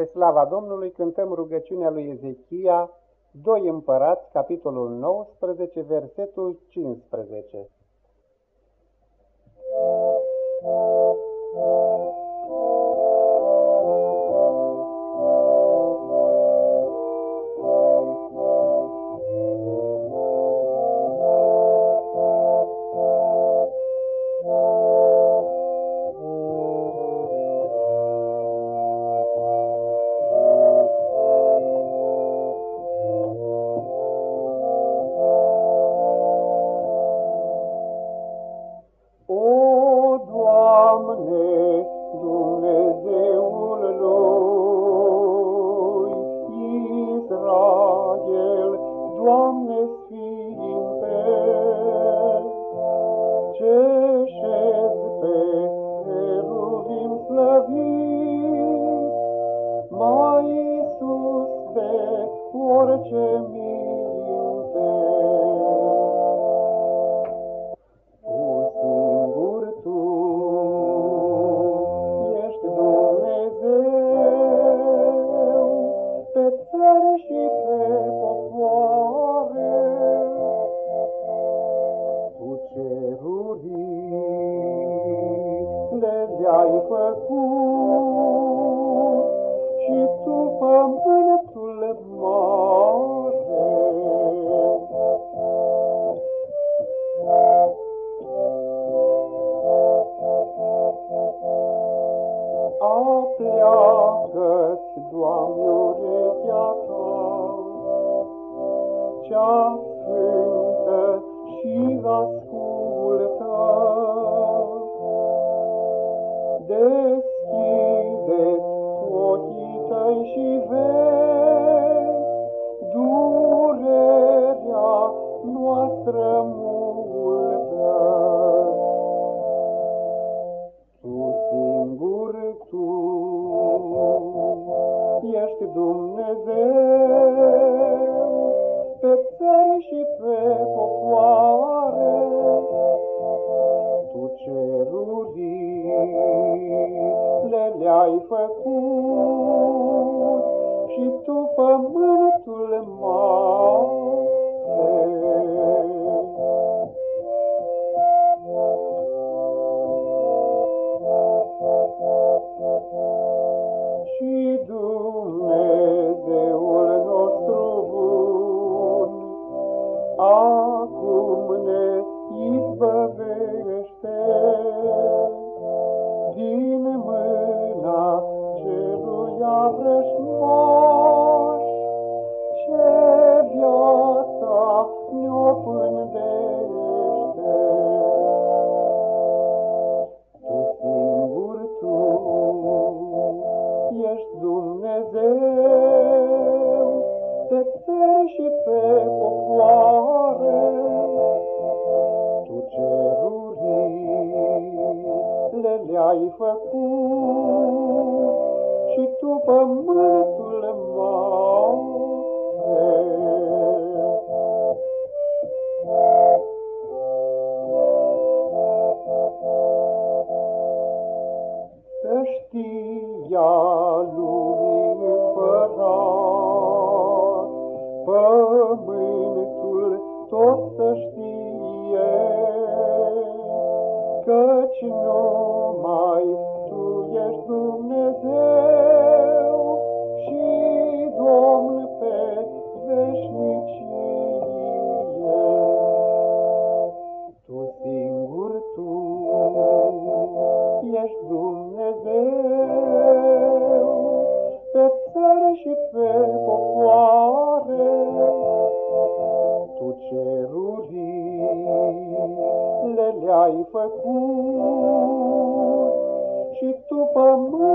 Spre slava Domnului cântăm rugăciunea lui Ezechia, 2 împărați, capitolul 19, versetul 15. Orice minte. Tu singur Tu ești Dumnezeu pe țări și pe le-ai făcut și tu pământul Apleagă-ți, Doamne, urechea ta, cea sfântă și ascultă. Le-ai făcut. Și tu pământul țări și pe popoare, Tu cerurile le-ai făcut și Tu pământul mare. Să știa lumii căci numai Tu ești Dumnezeu și Domn pe veșnicie. Tu singur Tu ești Dumnezeu pe țări și pe popoare, ai făcut și tu pământ.